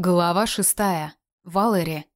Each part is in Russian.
Глава шестая. Валери.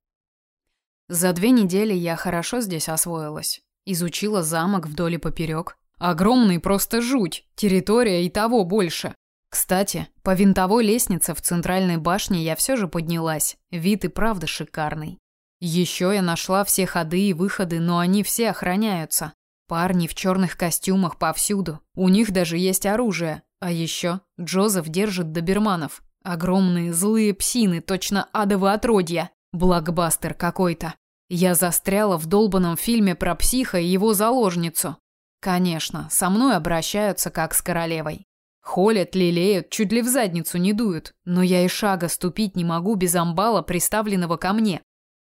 За две недели я хорошо здесь освоилась. Изучила замок вдоль и поперек. Огромный просто жуть, территория и того больше. Кстати, по винтовой лестнице в центральной башне я все же поднялась. Вид и правда шикарный. Еще я нашла все ходы и выходы, но они все охраняются. Парни в черных костюмах повсюду. У них даже есть оружие. А еще Джозеф держит доберманов. Огромные злые псины, точно адовые отродья. Блокбастер какой-то. Я застряла в долбанном фильме про психа и его заложницу. Конечно, со мной обращаются как с королевой. Холят, лелеют, чуть ли в задницу не дуют, но я и шага ступить не могу без амбала, приставленного ко мне.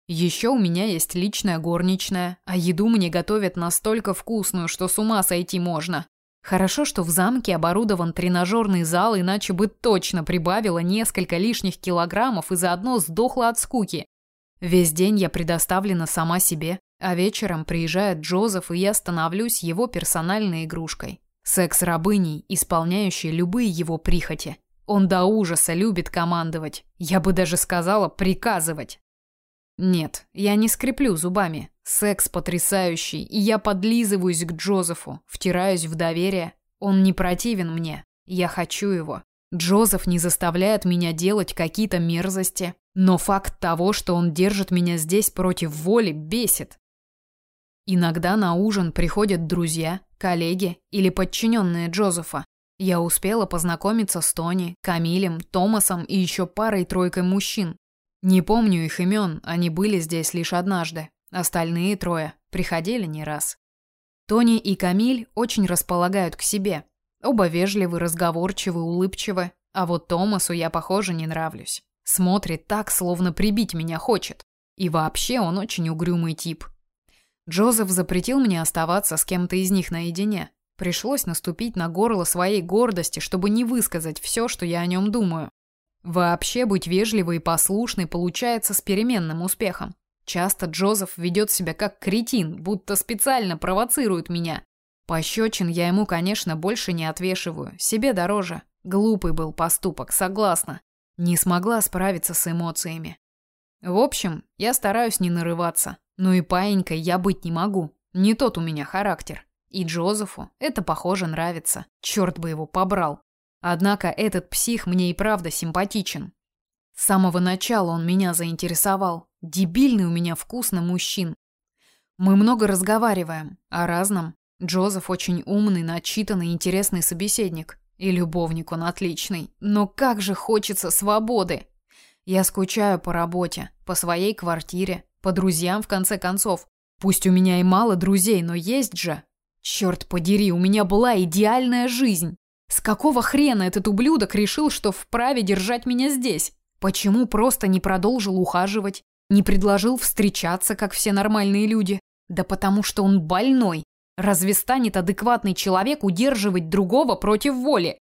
Еще у меня есть личная горничная, а еду мне готовят настолько вкусную, что с ума сойти можно. Хорошо, что в замке оборудован тренажерный зал, иначе бы точно прибавила несколько лишних килограммов и заодно сдохла от скуки. Весь день я предоставлена сама себе, а вечером приезжает Джозеф, и я становлюсь его персональной игрушкой. Секс-рабыней, исполняющей любые его прихоти. Он до ужаса любит командовать. Я бы даже сказала приказывать. Нет, я не скреплю зубами. Секс потрясающий, и я подлизываюсь к Джозефу, втираюсь в доверие. Он не противен мне. Я хочу его. Джозеф не заставляет меня делать какие-то мерзости, но факт того, что он держит меня здесь против воли, бесит. Иногда на ужин приходят друзья, коллеги или подчиненные Джозефа. Я успела познакомиться с Тони, Камилем, Томасом и еще парой-тройкой мужчин. Не помню их имен, они были здесь лишь однажды. Остальные трое приходили не раз. Тони и Камиль очень располагают к себе. Оба вежливы, разговорчивы, улыбчивы, а вот Томасу я, похоже, не нравлюсь. Смотрит так, словно прибить меня хочет. И вообще он очень угрюмый тип. Джозеф запретил мне оставаться с кем-то из них наедине. Пришлось наступить на горло своей гордости, чтобы не высказать все, что я о нем думаю. Вообще быть вежливой и послушной получается с переменным успехом. Часто Джозеф ведет себя как кретин, будто специально провоцирует меня. Пощечин я ему, конечно, больше не отвешиваю, себе дороже. Глупый был поступок, согласна. Не смогла справиться с эмоциями. В общем, я стараюсь не нарываться. Но и паинькой я быть не могу. Не тот у меня характер. И Джозефу это, похоже, нравится. Черт бы его побрал. Однако этот псих мне и правда симпатичен. С самого начала он меня заинтересовал. Дебильный у меня вкус на мужчин. Мы много разговариваем о разном. Джозеф очень умный, начитанный, интересный собеседник. И любовник он отличный. Но как же хочется свободы. Я скучаю по работе, по своей квартире, по друзьям в конце концов. Пусть у меня и мало друзей, но есть же. Черт подери, у меня была идеальная жизнь. С какого хрена этот ублюдок решил, что вправе держать меня здесь? Почему просто не продолжил ухаживать, не предложил встречаться, как все нормальные люди? Да потому что он больной. Разве станет адекватный человек удерживать другого против воли?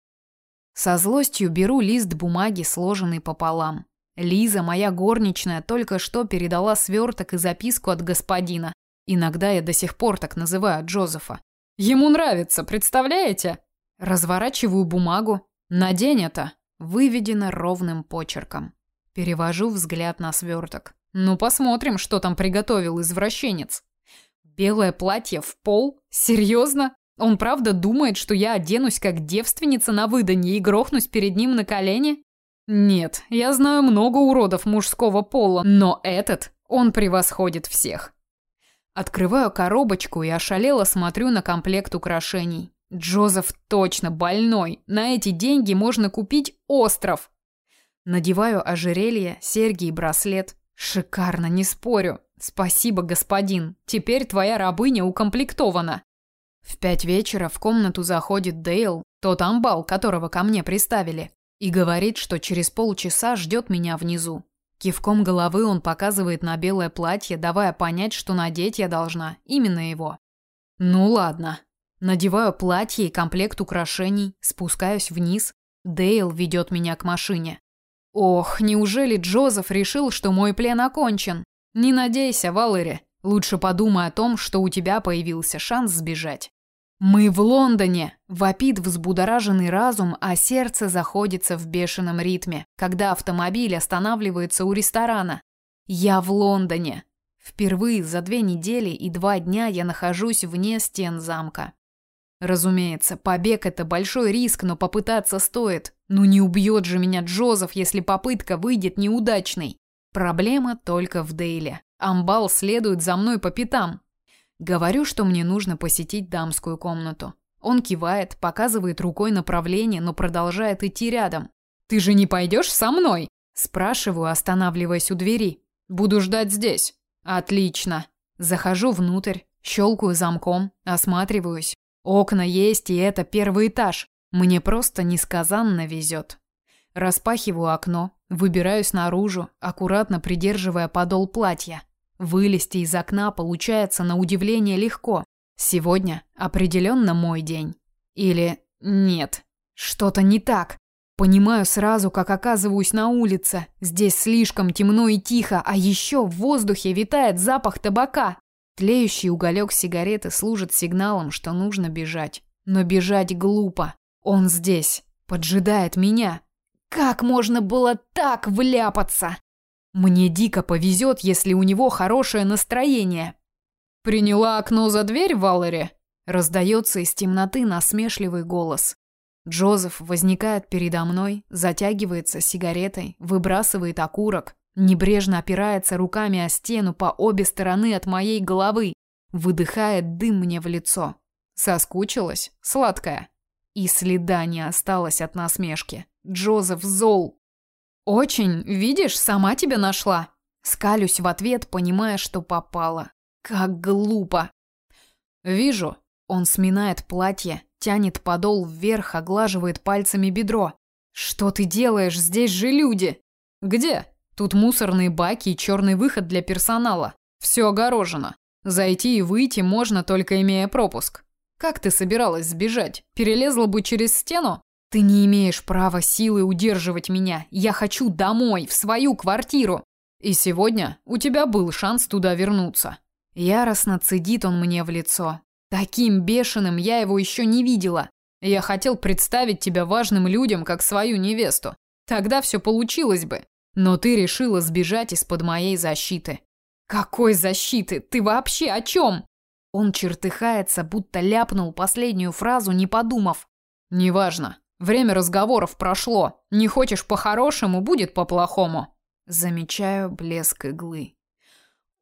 Со злостью беру лист бумаги, сложенный пополам. Лиза, моя горничная, только что передала сверток и записку от господина. Иногда я до сих пор так называю Джозефа. Ему нравится, представляете? Разворачиваю бумагу. Надень это. Выведено ровным почерком. Перевожу взгляд на сверток. Ну, посмотрим, что там приготовил извращенец. Белое платье в пол? Серьезно? Он правда думает, что я оденусь как девственница на выданье и грохнусь перед ним на колени? Нет, я знаю много уродов мужского пола, но этот, он превосходит всех. Открываю коробочку и ошалело смотрю на комплект украшений. Джозеф точно больной. На эти деньги можно купить остров. Надеваю ожерелье, серьги и браслет. Шикарно, не спорю. Спасибо, господин. Теперь твоя рабыня укомплектована. В пять вечера в комнату заходит Дейл, тот амбал, которого ко мне приставили, и говорит, что через полчаса ждет меня внизу. Кивком головы он показывает на белое платье, давая понять, что надеть я должна именно его. Ну ладно, Надеваю платье и комплект украшений, спускаюсь вниз. Дейл ведет меня к машине. Ох, неужели Джозеф решил, что мой плен окончен? Не надейся, Валери. Лучше подумай о том, что у тебя появился шанс сбежать. Мы в Лондоне, вопит взбудораженный разум, а сердце заходится в бешеном ритме, когда автомобиль останавливается у ресторана. Я в Лондоне. Впервые за две недели и два дня я нахожусь вне стен замка. Разумеется, побег это большой риск, но попытаться стоит. Ну не убьет же меня Джозеф, если попытка выйдет неудачной. Проблема только в Дейле. Амбал следует за мной по пятам. Говорю, что мне нужно посетить дамскую комнату. Он кивает, показывает рукой направление, но продолжает идти рядом. Ты же не пойдешь со мной? спрашиваю, останавливаясь у двери. Буду ждать здесь. Отлично. Захожу внутрь, щелкаю замком, осматриваюсь. Окна есть, и это первый этаж. Мне просто несказанно везет. Распахиваю окно, выбираюсь наружу, аккуратно придерживая подол платья. Вылезти из окна получается на удивление легко. Сегодня определенно мой день. Или нет, что-то не так. Понимаю сразу, как оказываюсь на улице. Здесь слишком темно и тихо, а еще в воздухе витает запах табака. Тлеющий уголек сигареты служит сигналом, что нужно бежать. Но бежать глупо. Он здесь, поджидает меня. Как можно было так вляпаться? Мне дико повезет, если у него хорошее настроение. Приняла окно за дверь, Валери? Раздается из темноты насмешливый голос. Джозеф возникает передо мной, затягивается сигаретой, выбрасывает окурок, небрежно опирается руками о стену по обе стороны от моей головы, выдыхает дым мне в лицо. Соскучилась, сладкая. И следа не осталось от насмешки. Джозеф зол. Очень, видишь, сама тебя нашла. Скалюсь в ответ, понимая, что попала. Как глупо. Вижу. Он сминает платье, Тянет подол вверх, оглаживает пальцами бедро. Что ты делаешь? Здесь же люди. Где? Тут мусорные баки и черный выход для персонала. Все огорожено. Зайти и выйти можно только имея пропуск. Как ты собиралась сбежать? Перелезла бы через стену? Ты не имеешь права силой удерживать меня. Я хочу домой, в свою квартиру. И сегодня у тебя был шанс туда вернуться. Яростно цедит он мне в лицо. Таким бешеным я его еще не видела. Я хотел представить тебя важным людям, как свою невесту. Тогда все получилось бы. Но ты решила сбежать из-под моей защиты. Какой защиты? Ты вообще о чем? Он чертыхается, будто ляпнул последнюю фразу, не подумав. Неважно. Время разговоров прошло. Не хочешь по-хорошему, будет по-плохому. Замечаю блеск иглы.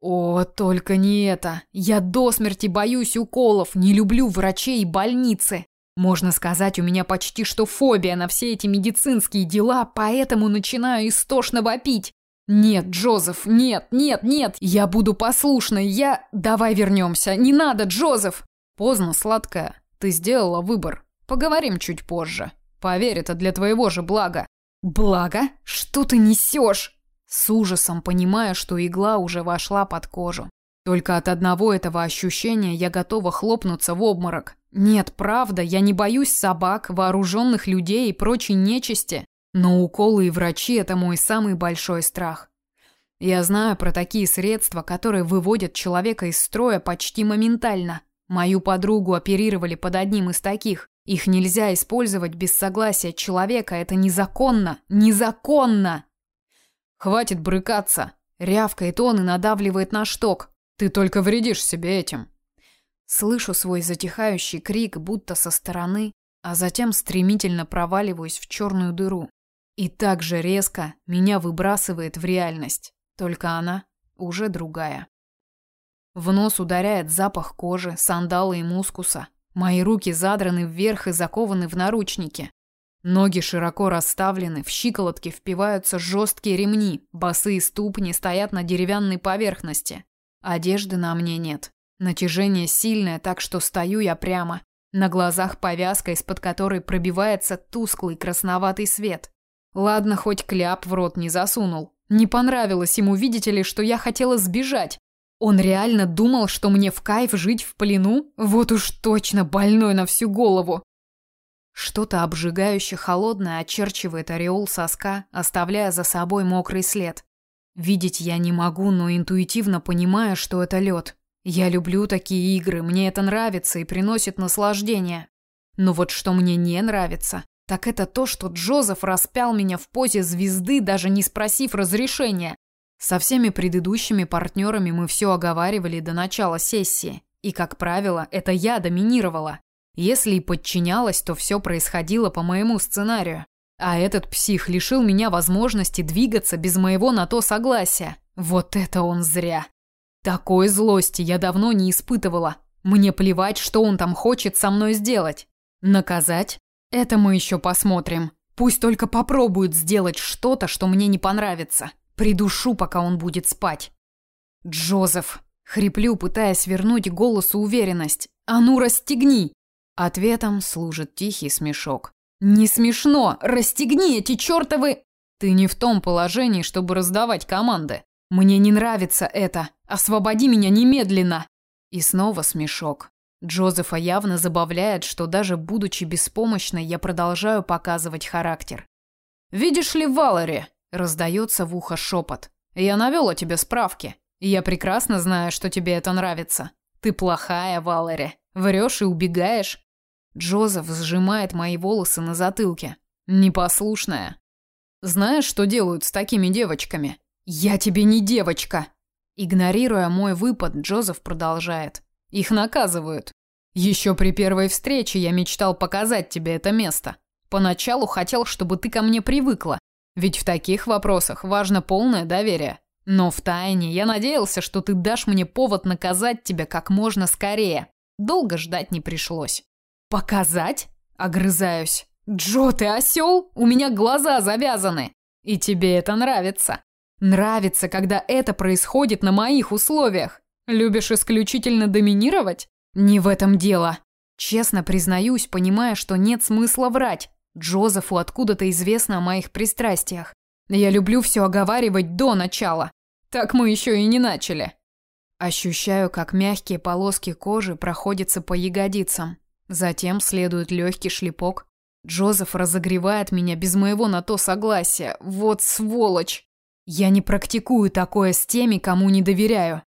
О, только не это. Я до смерти боюсь уколов, не люблю врачей и больницы. Можно сказать, у меня почти что фобия на все эти медицинские дела, поэтому начинаю истошно вопить. Нет, Джозеф, нет, нет, нет. Я буду послушной. Я Давай вернемся. Не надо, Джозеф. Поздно, сладкая. Ты сделала выбор. Поговорим чуть позже. Поверь, это для твоего же блага. Блага? Что ты несешь? С ужасом понимая, что игла уже вошла под кожу. Только от одного этого ощущения я готова хлопнуться в обморок. Нет, правда, я не боюсь собак, вооруженных людей и прочей нечисти. Но уколы и врачи – это мой самый большой страх. Я знаю про такие средства, которые выводят человека из строя почти моментально. Мою подругу оперировали под одним из таких. Их нельзя использовать без согласия человека, это незаконно. Незаконно! Хватит брыкаться, рявкает он и надавливает на шток. Ты только вредишь себе этим. Слышу свой затихающий крик, будто со стороны, а затем стремительно проваливаюсь в черную дыру. И так же резко меня выбрасывает в реальность, только она уже другая. В нос ударяет запах кожи, сандала и мускуса. Мои руки задраны вверх и закованы в наручники. Ноги широко расставлены, в щиколотки впиваются жесткие ремни, босые ступни стоят на деревянной поверхности. Одежды на мне нет. Натяжение сильное, так что стою я прямо. На глазах повязка, из-под которой пробивается тусклый красноватый свет. Ладно, хоть кляп в рот не засунул. Не понравилось ему, видите ли, что я хотела сбежать. Он реально думал, что мне в кайф жить в плену? Вот уж точно больной на всю голову. Что-то обжигающе холодное очерчивает ореол соска, оставляя за собой мокрый след. Видеть я не могу, но интуитивно понимаю, что это лед. Я люблю такие игры, мне это нравится и приносит наслаждение. Но вот что мне не нравится, так это то, что Джозеф распял меня в позе звезды, даже не спросив разрешения. Со всеми предыдущими партнерами мы все оговаривали до начала сессии. И, как правило, это я доминировала. Если и подчинялась, то все происходило по моему сценарию. А этот псих лишил меня возможности двигаться без моего на то согласия. Вот это он зря. Такой злости я давно не испытывала. Мне плевать, что он там хочет со мной сделать. Наказать? Это мы еще посмотрим. Пусть только попробует сделать что-то, что мне не понравится. Придушу, пока он будет спать. Джозеф, хриплю, пытаясь вернуть голосу уверенность. А ну расстегни. Ответом служит тихий смешок. Не смешно. Расстегни эти чертовы Ты не в том положении, чтобы раздавать команды. Мне не нравится это. Освободи меня немедленно. И снова смешок. Джозефа явно забавляет, что даже будучи беспомощной, я продолжаю показывать характер. «Видишь ли, Валери?» – раздается в ухо шепот. «Я навел о тебе справки. Я прекрасно знаю, что тебе это нравится. Ты плохая, Валери. Врешь и убегаешь». Джозеф сжимает мои волосы на затылке. Непослушная. «Знаешь, что делают с такими девочками?» «Я тебе не девочка!» Игнорируя мой выпад, Джозеф продолжает. Их наказывают. Еще при первой встрече я мечтал показать тебе это место. Поначалу хотел, чтобы ты ко мне привыкла, ведь в таких вопросах важно полное доверие. Но в тайне я надеялся, что ты дашь мне повод наказать тебя как можно скорее. Долго ждать не пришлось. Показать? Огрызаюсь. Джо, ты осел? У меня глаза завязаны. И тебе это нравится. Нравится, когда это происходит на моих условиях. Любишь исключительно доминировать? Не в этом дело. Честно признаюсь, понимая, что нет смысла врать. Джозефу откуда-то известно о моих пристрастиях. Я люблю все оговаривать до начала. Так мы еще и не начали. Ощущаю, как мягкие полоски кожи проходятся по ягодицам. Затем следует легкий шлепок. Джозеф разогревает меня без моего на то согласия. Вот сволочь! Я не практикую такое с теми, кому не доверяю.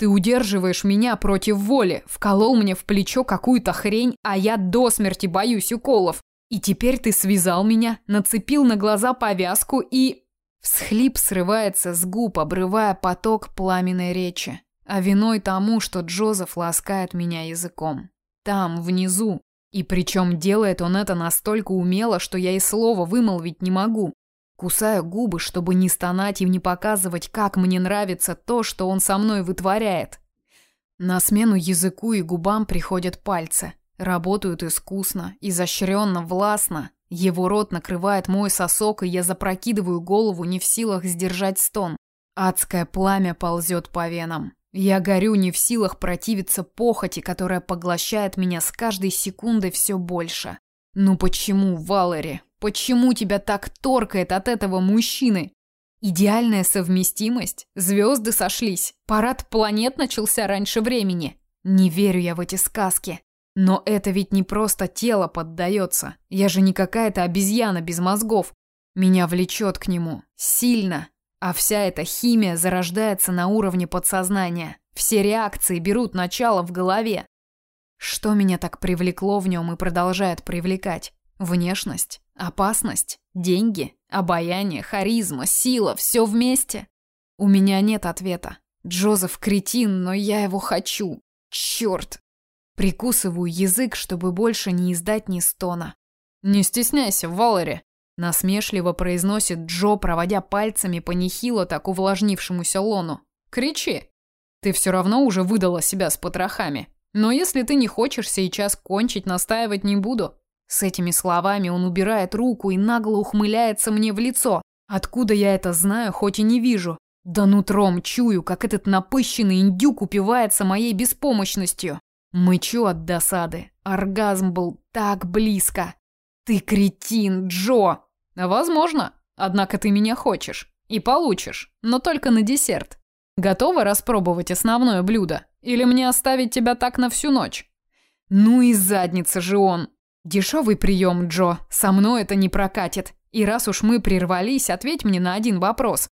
Ты удерживаешь меня против воли, вколол мне в плечо какую-то хрень, а я до смерти боюсь уколов. И теперь ты связал меня, нацепил на глаза повязку и... Всхлип срывается с губ, обрывая поток пламенной речи. А виной тому, что Джозеф ласкает меня языком. Там, внизу. И причем делает он это настолько умело, что я и слова вымолвить не могу. Кусаю губы, чтобы не стонать и не показывать, как мне нравится то, что он со мной вытворяет. На смену языку и губам приходят пальцы. Работают искусно, изощренно, властно. Его рот накрывает мой сосок, и я запрокидываю голову, не в силах сдержать стон. Адское пламя ползет по венам. Я горю не в силах противиться похоти, которая поглощает меня с каждой секундой все больше. Ну почему, Валери? Почему тебя так торкает от этого мужчины? Идеальная совместимость? Звезды сошлись? Парад планет начался раньше времени? Не верю я в эти сказки. Но это ведь не просто тело поддается. Я же не какая-то обезьяна без мозгов. Меня влечет к нему. Сильно. А вся эта химия зарождается на уровне подсознания. Все реакции берут начало в голове. Что меня так привлекло в нем и продолжает привлекать? Внешность? Опасность, деньги, обаяние, харизма, сила – все вместе. У меня нет ответа. Джозеф кретин, но я его хочу. Черт! Прикусываю язык, чтобы больше не издать ни стона. «Не стесняйся, Валери!» Насмешливо произносит Джо, проводя пальцами по нехило так увлажнившемуся лону. «Кричи! Ты все равно уже выдала себя с потрохами. Но если ты не хочешь сейчас кончить, настаивать не буду. С этими словами он убирает руку и нагло ухмыляется мне в лицо. Откуда я это знаю, хоть и не вижу? Да нутром чую, как этот напыщенный индюк упивается моей беспомощностью. Мычу от досады. Оргазм был так близко. Ты кретин, Джо. Возможно. Однако ты меня хочешь. И получишь. Но только на десерт. Готова распробовать основное блюдо? Или мне оставить тебя так на всю ночь? Ну и задница же он. Дешевый прием, Джо. Со мной это не прокатит. И раз уж мы прервались, ответь мне на один вопрос.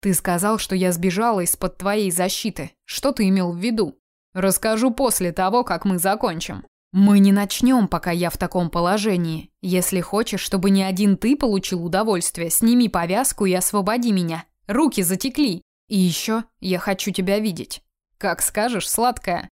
Ты сказал, что я сбежала из-под твоей защиты. Что ты имел в виду? Расскажу после того, как мы закончим. Мы не начнем, пока я в таком положении. Если хочешь, чтобы не один ты получил удовольствие, сними повязку и освободи меня. Руки затекли. И еще я хочу тебя видеть. Как скажешь, сладкая.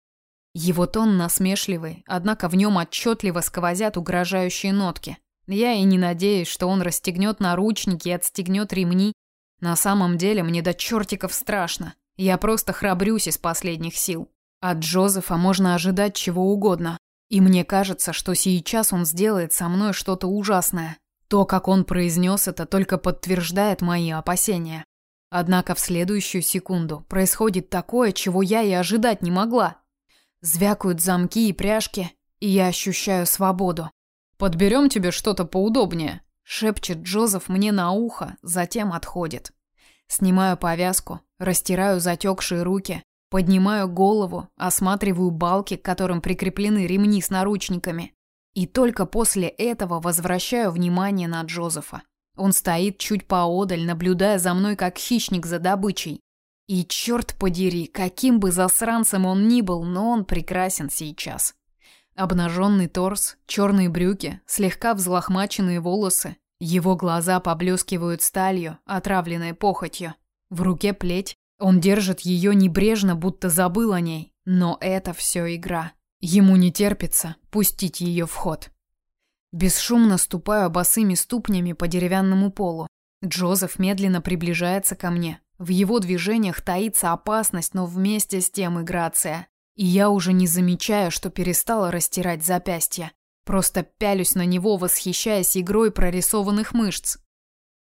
Его тон насмешливый, однако в нем отчетливо сквозят угрожающие нотки. Я и не надеюсь, что он расстегнет наручники и отстегнет ремни. На самом деле мне до чертиков страшно. Я просто храбрюсь из последних сил. От Джозефа можно ожидать чего угодно. И мне кажется, что сейчас он сделает со мной что-то ужасное. То, как он произнес это, только подтверждает мои опасения. Однако в следующую секунду происходит такое, чего я и ожидать не могла. Звякают замки и пряжки, и я ощущаю свободу. «Подберем тебе что-то поудобнее», – шепчет Джозеф мне на ухо, затем отходит. Снимаю повязку, растираю затекшие руки, Поднимаю голову, осматриваю балки, к которым прикреплены ремни с наручниками. И только после этого возвращаю внимание на Джозефа. Он стоит чуть поодаль, наблюдая за мной как хищник за добычей. И черт подери, каким бы засранцем он ни был, но он прекрасен сейчас. Обнаженный торс, черные брюки, слегка взлохмаченные волосы. Его глаза поблескивают сталью, отравленной похотью. В руке плеть, он держит ее небрежно, будто забыл о ней, но это все игра. Ему не терпится пустить ее в ход. Бесшумно ступаю босыми ступнями по деревянному полу. Джозеф медленно приближается ко мне. В его движениях таится опасность, но вместе с тем и грация. И я уже не замечаю, что перестала растирать запястья. Просто пялюсь на него, восхищаясь игрой прорисованных мышц.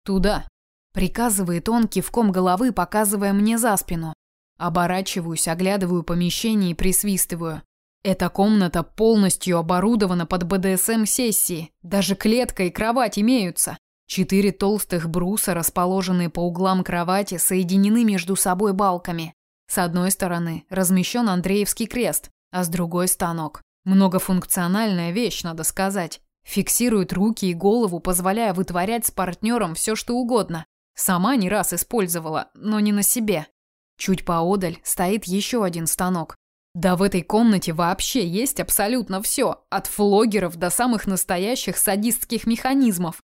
Туда, Приказывает он кивком головы, показывая мне за спину. Оборачиваюсь, оглядываю помещение и присвистываю. Эта комната полностью оборудована под БДСМ-сессии. Даже клетка и кровать имеются. Четыре толстых бруса, расположенные по углам кровати, соединены между собой балками. С одной стороны размещен Андреевский крест, а с другой – станок. Многофункциональная вещь, надо сказать. Фиксирует руки и голову, позволяя вытворять с партнером все, что угодно. Сама не раз использовала, но не на себе. Чуть поодаль стоит еще один станок. Да в этой комнате вообще есть абсолютно все, от флогеров до самых настоящих садистских механизмов.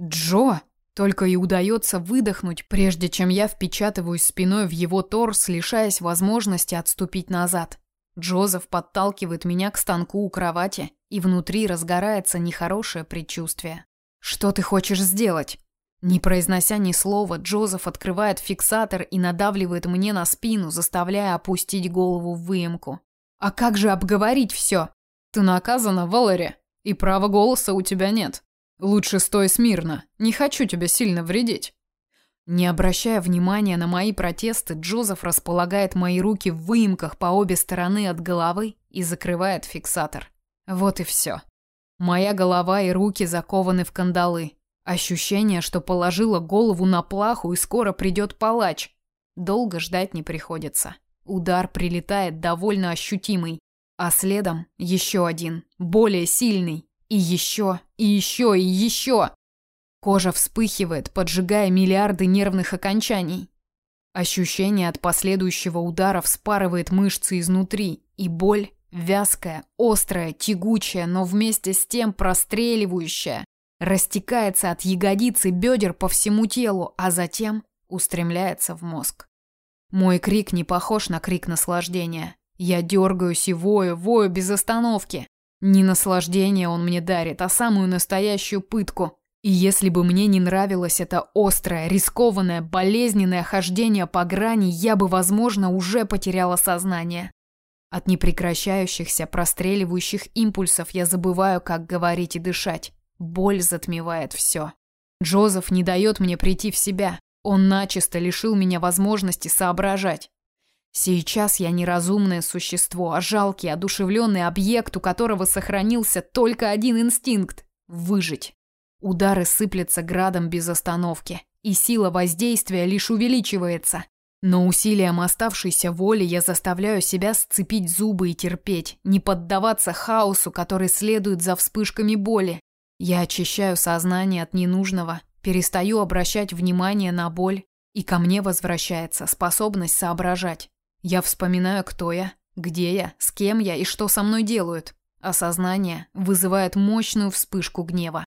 Джо! Только и удается выдохнуть, прежде чем я впечатываюсь спиной в его торс, лишаясь возможности отступить назад. Джозеф подталкивает меня к станку у кровати, и внутри разгорается нехорошее предчувствие. «Что ты хочешь сделать?» Не произнося ни слова, Джозеф открывает фиксатор и надавливает мне на спину, заставляя опустить голову в выемку. «А как же обговорить все?» «Ты наказана, Валери, и права голоса у тебя нет. Лучше стой смирно, не хочу тебя сильно вредить». Не обращая внимания на мои протесты, Джозеф располагает мои руки в выемках по обе стороны от головы и закрывает фиксатор. Вот и все. Моя голова и руки закованы в кандалы. Ощущение, что положила голову на плаху и скоро придет палач. Долго ждать не приходится. Удар прилетает довольно ощутимый, а следом еще один, более сильный. И еще, и еще, и еще. Кожа вспыхивает, поджигая миллиарды нервных окончаний. Ощущение от последующего удара вспарывает мышцы изнутри, и боль вязкая, острая, тягучая, но вместе с тем простреливающая, растекается от ягодицы бедер по всему телу, а затем устремляется в мозг. Мой крик не похож на крик наслаждения. Я дергаюсь и вою, вою без остановки. Не наслаждение он мне дарит, а самую настоящую пытку. И если бы мне не нравилось это острое, рискованное, болезненное хождение по грани, я бы, возможно, уже потеряла сознание. От непрекращающихся простреливающих импульсов я забываю, как говорить и дышать. Боль затмевает все. Джозеф не дает мне прийти в себя. Он начисто лишил меня возможности соображать. Сейчас я не разумное существо, а жалкий, одушевленный объект, у которого сохранился только один инстинкт – выжить. Удары сыплются градом без остановки, и сила воздействия лишь увеличивается. Но усилием оставшейся воли я заставляю себя сцепить зубы и терпеть, не поддаваться хаосу, который следует за вспышками боли, я очищаю сознание от ненужного, перестаю обращать внимание на боль, и ко мне возвращается способность соображать. Я вспоминаю, кто я, Где я, с кем я и что со мной делают? Осознание вызывает мощную вспышку гнева.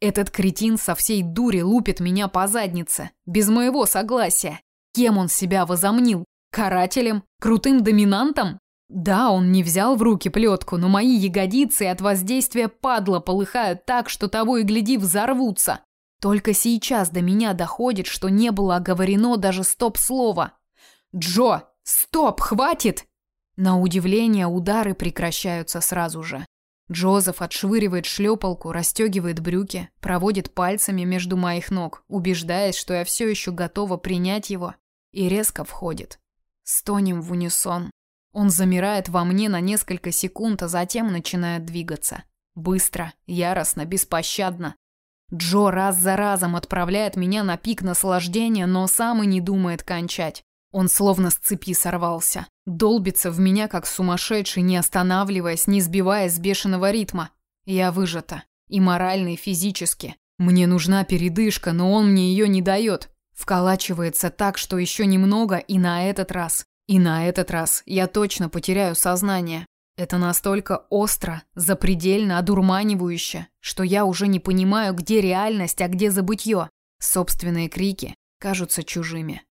Этот кретин со всей дури лупит меня по заднице, без моего согласия. Кем он себя возомнил? Карателем? Крутым доминантом? Да, он не взял в руки плетку, но мои ягодицы от воздействия падла полыхают так, что того и гляди взорвутся. Только сейчас до меня доходит, что не было оговорено даже стоп-слова. «Джо, стоп, хватит!» На удивление удары прекращаются сразу же. Джозеф отшвыривает шлепалку, расстегивает брюки, проводит пальцами между моих ног, убеждаясь, что я все еще готова принять его, и резко входит. Стонем в унисон. Он замирает во мне на несколько секунд, а затем начинает двигаться. Быстро, яростно, беспощадно. Джо раз за разом отправляет меня на пик наслаждения, но сам и не думает кончать. Он словно с цепи сорвался. Долбится в меня, как сумасшедший, не останавливаясь, не сбивая с бешеного ритма. Я выжата. И морально, и физически. Мне нужна передышка, но он мне ее не дает. Вколачивается так, что еще немного, и на этот раз. И на этот раз я точно потеряю сознание. Это настолько остро, запредельно одурманивающе, что я уже не понимаю, где реальность, а где забытье. Собственные крики кажутся чужими.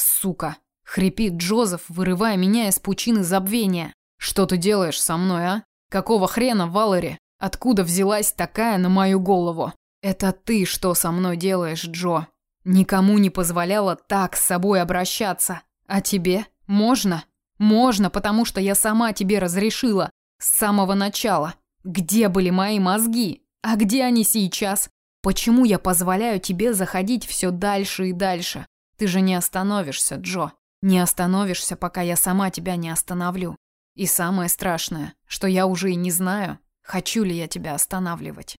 «Сука!» — хрипит Джозеф, вырывая меня из пучины забвения. «Что ты делаешь со мной, а? Какого хрена, Валери? Откуда взялась такая на мою голову?» «Это ты что со мной делаешь, Джо? Никому не позволяла так с собой обращаться. А тебе? Можно?» «Можно, потому что я сама тебе разрешила. С самого начала. Где были мои мозги? А где они сейчас? Почему я позволяю тебе заходить все дальше и дальше? Ты же не остановишься, Джо. Не остановишься, пока я сама тебя не остановлю. И самое страшное, что я уже и не знаю, хочу ли я тебя останавливать.